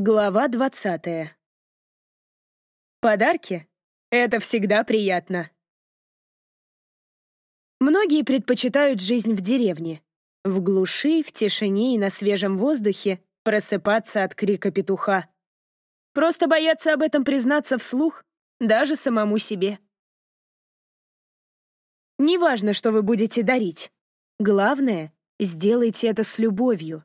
Глава двадцатая. Подарки — это всегда приятно. Многие предпочитают жизнь в деревне. В глуши, в тишине и на свежем воздухе просыпаться от крика петуха. Просто боятся об этом признаться вслух, даже самому себе. Неважно, что вы будете дарить. Главное, сделайте это с любовью.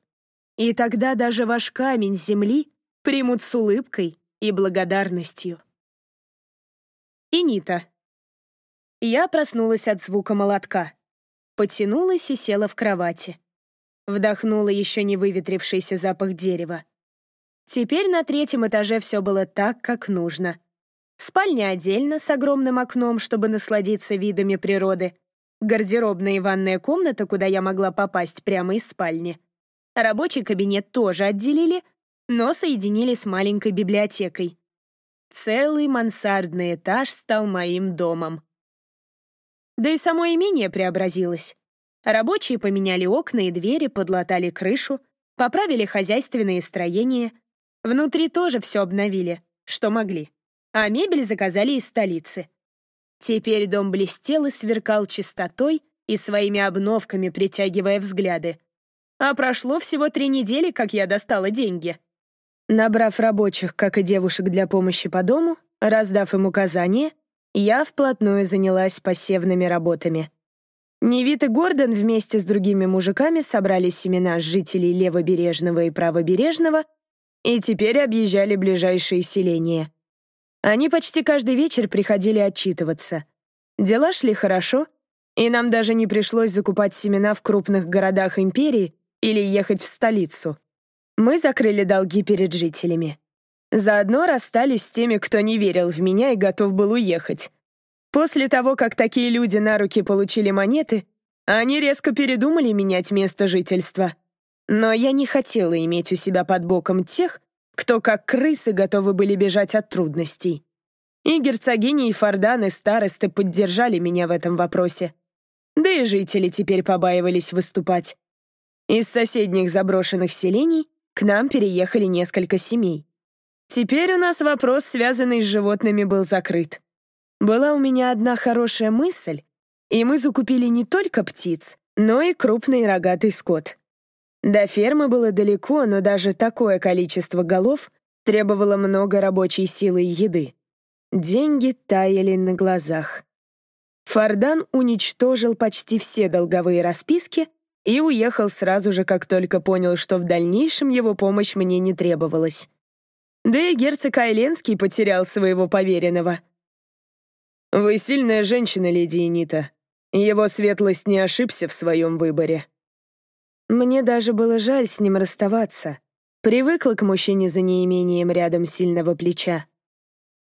И тогда даже ваш камень земли примут с улыбкой и благодарностью. Инита. Я проснулась от звука молотка. Потянулась и села в кровати. Вдохнула еще не выветрившийся запах дерева. Теперь на третьем этаже все было так, как нужно. Спальня отдельно, с огромным окном, чтобы насладиться видами природы. Гардеробная и ванная комната, куда я могла попасть прямо из спальни. Рабочий кабинет тоже отделили, но соединили с маленькой библиотекой. Целый мансардный этаж стал моим домом. Да и само имение преобразилось. Рабочие поменяли окна и двери, подлатали крышу, поправили хозяйственные строения. Внутри тоже все обновили, что могли. А мебель заказали из столицы. Теперь дом блестел и сверкал чистотой и своими обновками притягивая взгляды. А прошло всего три недели, как я достала деньги. Набрав рабочих, как и девушек для помощи по дому, раздав им указания, я вплотную занялась посевными работами. Невит и Гордон вместе с другими мужиками собрали семена жителей Левобережного и Правобережного и теперь объезжали ближайшие селения. Они почти каждый вечер приходили отчитываться. Дела шли хорошо, и нам даже не пришлось закупать семена в крупных городах империи или ехать в столицу. Мы закрыли долги перед жителями. Заодно расстались с теми, кто не верил в меня и готов был уехать. После того, как такие люди на руки получили монеты, они резко передумали менять место жительства. Но я не хотела иметь у себя под боком тех, кто как крысы готовы были бежать от трудностей. И герцогини, и форданы, старосты поддержали меня в этом вопросе. Да и жители теперь побаивались выступать. Из соседних заброшенных селений к нам переехали несколько семей. Теперь у нас вопрос, связанный с животными, был закрыт. Была у меня одна хорошая мысль, и мы закупили не только птиц, но и крупный рогатый скот. До фермы было далеко, но даже такое количество голов требовало много рабочей силы и еды. Деньги таяли на глазах. Фордан уничтожил почти все долговые расписки и уехал сразу же, как только понял, что в дальнейшем его помощь мне не требовалась. Да и герцог Айленский потерял своего поверенного. «Вы сильная женщина, леди Энита. Его светлость не ошибся в своем выборе». Мне даже было жаль с ним расставаться. Привыкла к мужчине за неимением рядом сильного плеча.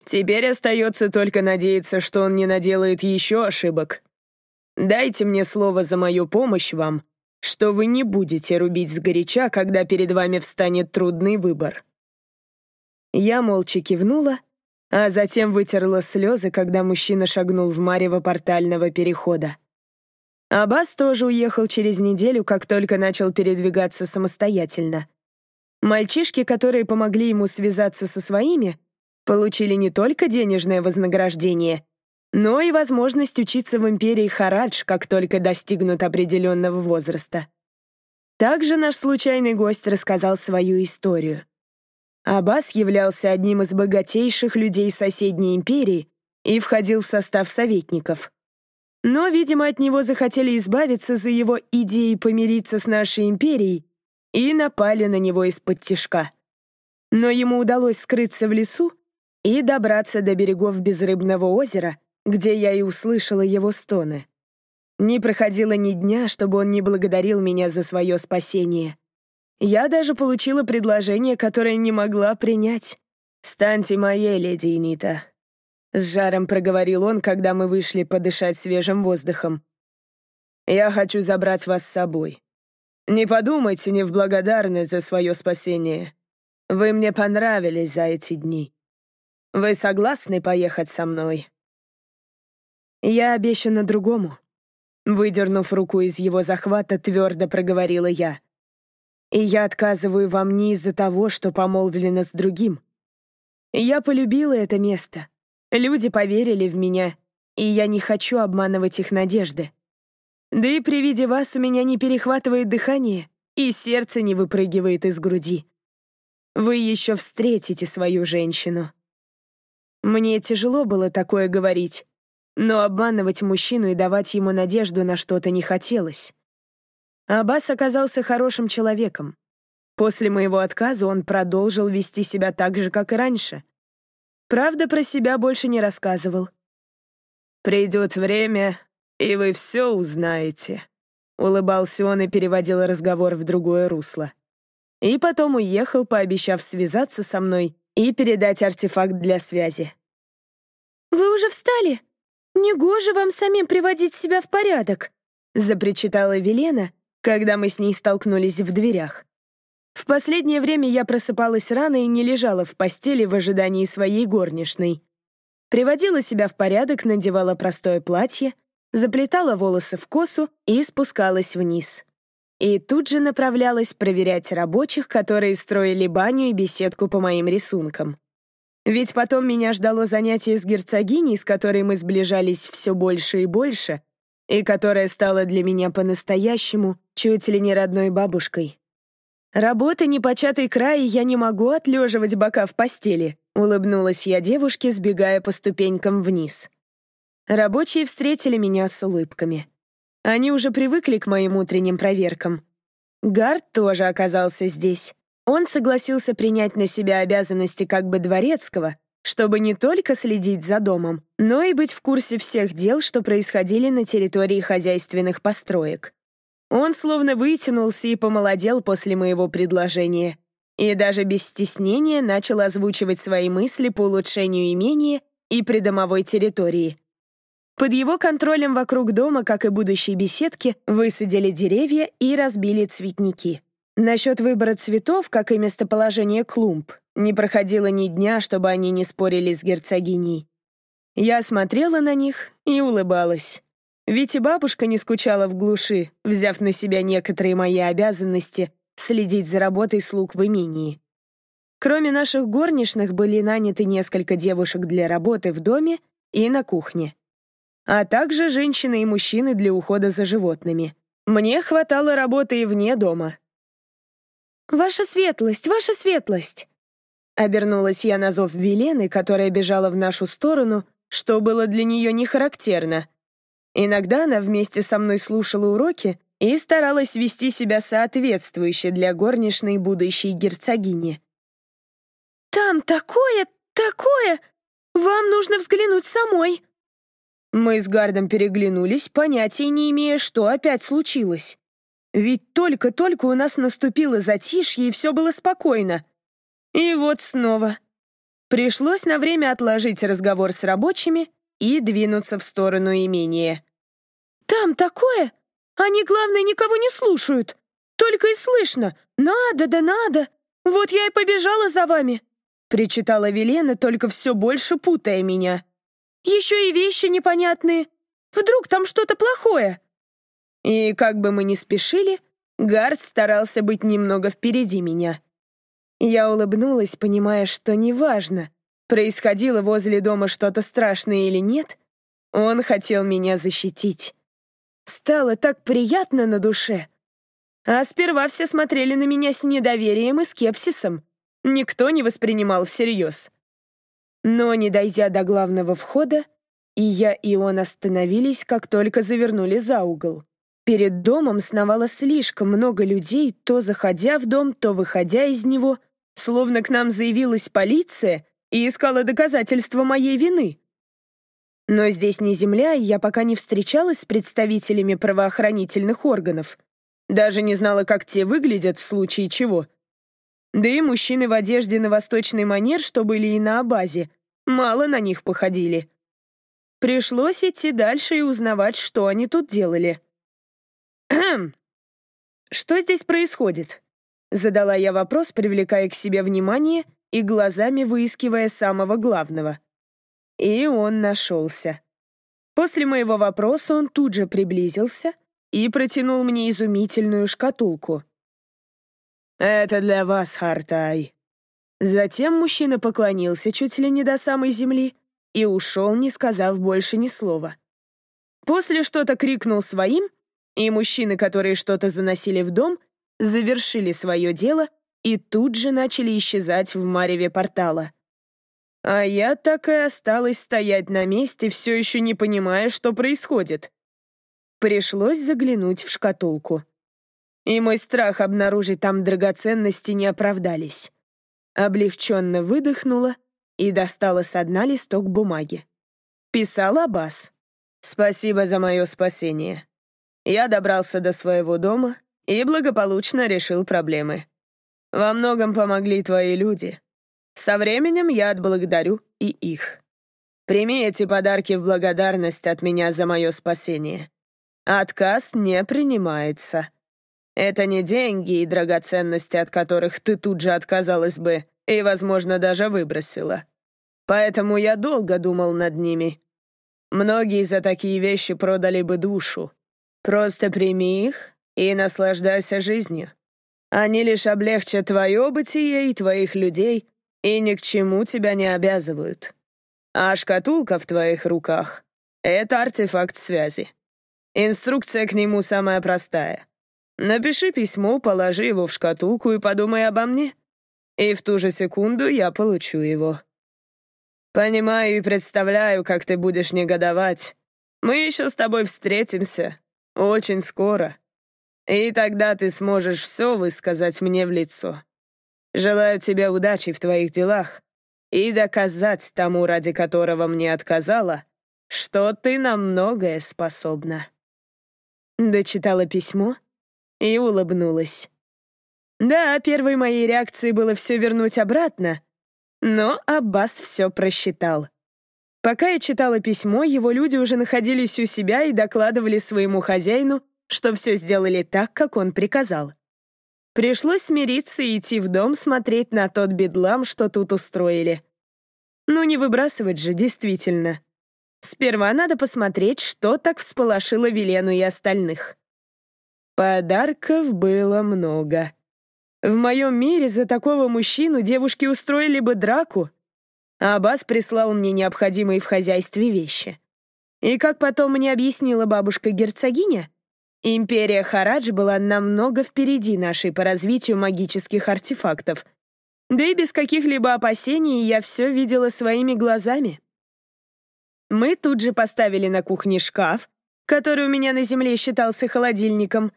Теперь остается только надеяться, что он не наделает еще ошибок. Дайте мне слово за мою помощь вам, что вы не будете рубить сгоряча, когда перед вами встанет трудный выбор. Я молча кивнула, а затем вытерла слезы, когда мужчина шагнул в марево портального перехода. Аббас тоже уехал через неделю, как только начал передвигаться самостоятельно. Мальчишки, которые помогли ему связаться со своими, получили не только денежное вознаграждение, но и возможность учиться в империи Харадж, как только достигнут определенного возраста. Также наш случайный гость рассказал свою историю. Аббас являлся одним из богатейших людей соседней империи и входил в состав советников. Но, видимо, от него захотели избавиться за его идеи помириться с нашей империей и напали на него из-под тишка. Но ему удалось скрыться в лесу и добраться до берегов Безрыбного озера — где я и услышала его стоны. Не проходило ни дня, чтобы он не благодарил меня за свое спасение. Я даже получила предложение, которое не могла принять. «Станьте моей, леди Инита», — с жаром проговорил он, когда мы вышли подышать свежим воздухом. «Я хочу забрать вас с собой. Не подумайте не в благодарность за свое спасение. Вы мне понравились за эти дни. Вы согласны поехать со мной?» «Я обещана другому». Выдернув руку из его захвата, твердо проговорила я. И я отказываю вам не из-за того, что помолвлена с другим. Я полюбила это место. Люди поверили в меня, и я не хочу обманывать их надежды. Да и при виде вас у меня не перехватывает дыхание, и сердце не выпрыгивает из груди. Вы еще встретите свою женщину. Мне тяжело было такое говорить, но обманывать мужчину и давать ему надежду на что-то не хотелось. Аббас оказался хорошим человеком. После моего отказа он продолжил вести себя так же, как и раньше. Правда, про себя больше не рассказывал. «Придет время, и вы все узнаете», — улыбался он и переводил разговор в другое русло. И потом уехал, пообещав связаться со мной и передать артефакт для связи. «Вы уже встали? Негоже вам самим приводить себя в порядок», — запричитала Велена, когда мы с ней столкнулись в дверях. В последнее время я просыпалась рано и не лежала в постели в ожидании своей горничной. Приводила себя в порядок, надевала простое платье, заплетала волосы в косу и спускалась вниз. И тут же направлялась проверять рабочих, которые строили баню и беседку по моим рисункам. Ведь потом меня ждало занятие с герцогиней, с которой мы сближались все больше и больше, и которая стала для меня по-настоящему чуть ли не родной бабушкой. «Работа непочатый край, я не могу отлеживать бока в постели», улыбнулась я девушке, сбегая по ступенькам вниз. Рабочие встретили меня с улыбками. Они уже привыкли к моим утренним проверкам. Гард тоже оказался здесь. Он согласился принять на себя обязанности как бы дворецкого, чтобы не только следить за домом, но и быть в курсе всех дел, что происходили на территории хозяйственных построек. Он словно вытянулся и помолодел после моего предложения, и даже без стеснения начал озвучивать свои мысли по улучшению имения и придомовой территории. Под его контролем вокруг дома, как и будущей беседки, высадили деревья и разбили цветники. Насчет выбора цветов, как и местоположения клумб, не проходило ни дня, чтобы они не спорили с герцогиней. Я смотрела на них и улыбалась. Ведь и бабушка не скучала в глуши, взяв на себя некоторые мои обязанности следить за работой слуг в имении. Кроме наших горничных были наняты несколько девушек для работы в доме и на кухне. А также женщины и мужчины для ухода за животными. Мне хватало работы и вне дома, «Ваша светлость, ваша светлость!» Обернулась я на зов Велены, которая бежала в нашу сторону, что было для нее не характерно. Иногда она вместе со мной слушала уроки и старалась вести себя соответствующе для горничной будущей герцогини. «Там такое, такое! Вам нужно взглянуть самой!» Мы с Гардом переглянулись, понятия не имея, что опять случилось. Ведь только-только у нас наступило затишье, и все было спокойно. И вот снова. Пришлось на время отложить разговор с рабочими и двинуться в сторону имения. «Там такое! Они, главное, никого не слушают. Только и слышно. Надо да надо. Вот я и побежала за вами», — причитала Велена, только все больше путая меня. «Еще и вещи непонятные. Вдруг там что-то плохое?» И как бы мы ни спешили, Гард старался быть немного впереди меня. Я улыбнулась, понимая, что неважно, происходило возле дома что-то страшное или нет, он хотел меня защитить. Стало так приятно на душе. А сперва все смотрели на меня с недоверием и скепсисом. Никто не воспринимал всерьез. Но, не дойдя до главного входа, и я, и он остановились, как только завернули за угол. Перед домом сновало слишком много людей, то заходя в дом, то выходя из него, словно к нам заявилась полиция и искала доказательства моей вины. Но здесь не земля, и я пока не встречалась с представителями правоохранительных органов. Даже не знала, как те выглядят в случае чего. Да и мужчины в одежде на восточный манер, что были и на базе, мало на них походили. Пришлось идти дальше и узнавать, что они тут делали. «Что здесь происходит?» Задала я вопрос, привлекая к себе внимание и глазами выискивая самого главного. И он нашелся. После моего вопроса он тут же приблизился и протянул мне изумительную шкатулку. «Это для вас, Хартай». Затем мужчина поклонился чуть ли не до самой земли и ушел, не сказав больше ни слова. После что-то крикнул своим, и мужчины, которые что-то заносили в дом, завершили свое дело и тут же начали исчезать в мареве портала. А я так и осталась стоять на месте, все еще не понимая, что происходит. Пришлось заглянуть в шкатулку. И мой страх обнаружить там драгоценности не оправдались. Облегченно выдохнула и достала с дна листок бумаги. Писал Аббас. «Спасибо за мое спасение. Я добрался до своего дома и благополучно решил проблемы. Во многом помогли твои люди. Со временем я отблагодарю и их. Прими эти подарки в благодарность от меня за мое спасение. Отказ не принимается. Это не деньги и драгоценности, от которых ты тут же отказалась бы и, возможно, даже выбросила. Поэтому я долго думал над ними. Многие за такие вещи продали бы душу. Просто прими их и наслаждайся жизнью. Они лишь облегчат твое бытие и твоих людей, и ни к чему тебя не обязывают. А шкатулка в твоих руках — это артефакт связи. Инструкция к нему самая простая. Напиши письмо, положи его в шкатулку и подумай обо мне. И в ту же секунду я получу его. Понимаю и представляю, как ты будешь негодовать. Мы еще с тобой встретимся. Очень скоро. И тогда ты сможешь все высказать мне в лицо. Желаю тебе удачи в твоих делах и доказать тому, ради которого мне отказала, что ты на многое способна». Дочитала письмо и улыбнулась. Да, первой моей реакцией было все вернуть обратно, но Аббас все просчитал. Пока я читала письмо, его люди уже находились у себя и докладывали своему хозяину, что все сделали так, как он приказал. Пришлось смириться и идти в дом смотреть на тот бедлам, что тут устроили. Ну не выбрасывать же, действительно. Сперва надо посмотреть, что так всполошило Велену и остальных. Подарков было много. В моем мире за такого мужчину девушки устроили бы драку, а прислал мне необходимые в хозяйстве вещи. И как потом мне объяснила бабушка-герцогиня, Империя Харадж была намного впереди нашей по развитию магических артефактов. Да и без каких-либо опасений я все видела своими глазами. Мы тут же поставили на кухне шкаф, который у меня на земле считался холодильником.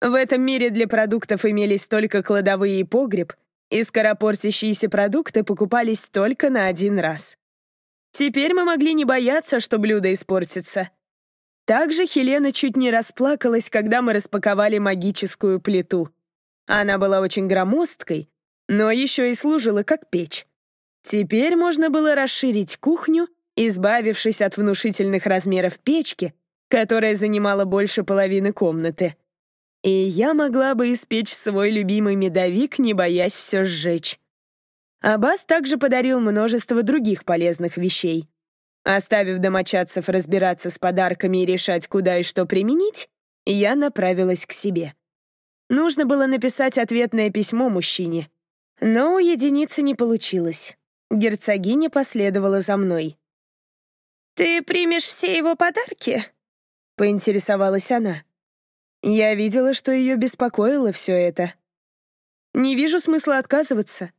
В этом мире для продуктов имелись только кладовые и погреб, и скоропортящиеся продукты покупались только на один раз. Теперь мы могли не бояться, что блюдо испортится. Также Хелена чуть не расплакалась, когда мы распаковали магическую плиту. Она была очень громоздкой, но еще и служила как печь. Теперь можно было расширить кухню, избавившись от внушительных размеров печки, которая занимала больше половины комнаты. И я могла бы испечь свой любимый медовик, не боясь все сжечь. Аббас также подарил множество других полезных вещей. Оставив домочадцев разбираться с подарками и решать, куда и что применить, я направилась к себе. Нужно было написать ответное письмо мужчине. Но уединиться не получилось. Герцогиня последовала за мной. «Ты примешь все его подарки?» — поинтересовалась она. Я видела, что ее беспокоило все это. Не вижу смысла отказываться.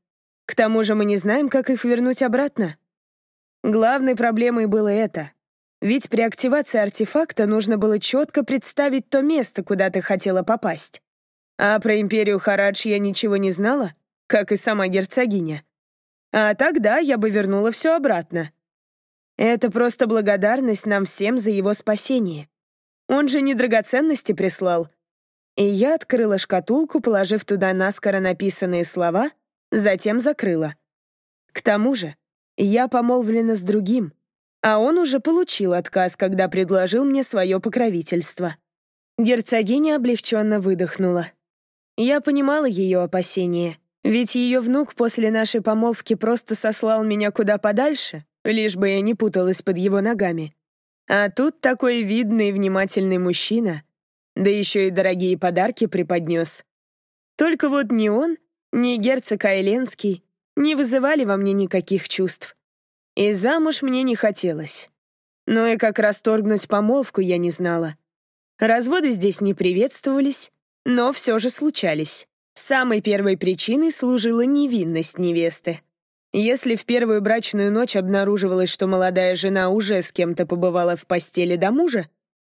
К тому же мы не знаем, как их вернуть обратно. Главной проблемой было это. Ведь при активации артефакта нужно было четко представить то место, куда ты хотела попасть. А про империю Харадж я ничего не знала, как и сама герцогиня. А тогда я бы вернула все обратно. Это просто благодарность нам всем за его спасение. Он же не драгоценности прислал. И я открыла шкатулку, положив туда наскоро написанные слова, затем закрыла. К тому же, я помолвлена с другим, а он уже получил отказ, когда предложил мне свое покровительство. Герцогиня облегченно выдохнула. Я понимала ее опасения, ведь ее внук после нашей помолвки просто сослал меня куда подальше, лишь бы я не путалась под его ногами. А тут такой видный и внимательный мужчина, да еще и дорогие подарки преподнес. Только вот ни он, ни герцог Айленский не вызывали во мне никаких чувств. И замуж мне не хотелось. Но и как расторгнуть помолвку я не знала. Разводы здесь не приветствовались, но все же случались. Самой первой причиной служила невинность невесты. Если в первую брачную ночь обнаруживалось, что молодая жена уже с кем-то побывала в постели до мужа,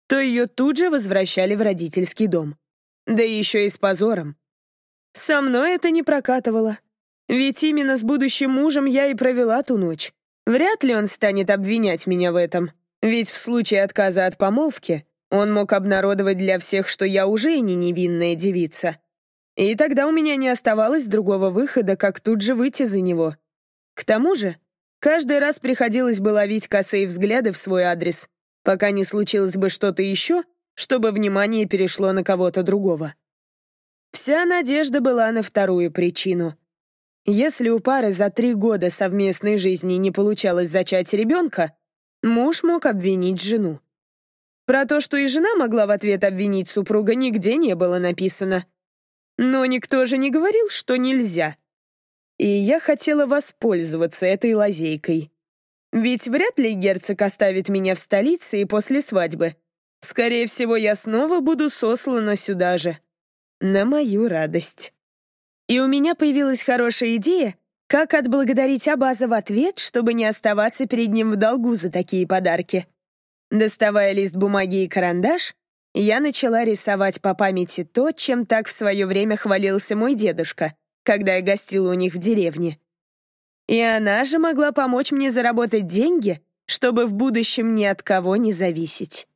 то ее тут же возвращали в родительский дом. Да еще и с позором. Со мной это не прокатывало. Ведь именно с будущим мужем я и провела ту ночь. Вряд ли он станет обвинять меня в этом. Ведь в случае отказа от помолвки он мог обнародовать для всех, что я уже не невинная девица. И тогда у меня не оставалось другого выхода, как тут же выйти за него. К тому же, каждый раз приходилось бы ловить косые взгляды в свой адрес, пока не случилось бы что-то еще, чтобы внимание перешло на кого-то другого. Вся надежда была на вторую причину. Если у пары за три года совместной жизни не получалось зачать ребенка, муж мог обвинить жену. Про то, что и жена могла в ответ обвинить супруга, нигде не было написано. Но никто же не говорил, что нельзя и я хотела воспользоваться этой лазейкой. Ведь вряд ли герцог оставит меня в столице и после свадьбы. Скорее всего, я снова буду сослана сюда же. На мою радость. И у меня появилась хорошая идея, как отблагодарить Абаза в ответ, чтобы не оставаться перед ним в долгу за такие подарки. Доставая лист бумаги и карандаш, я начала рисовать по памяти то, чем так в свое время хвалился мой дедушка — когда я гостила у них в деревне. И она же могла помочь мне заработать деньги, чтобы в будущем ни от кого не зависеть.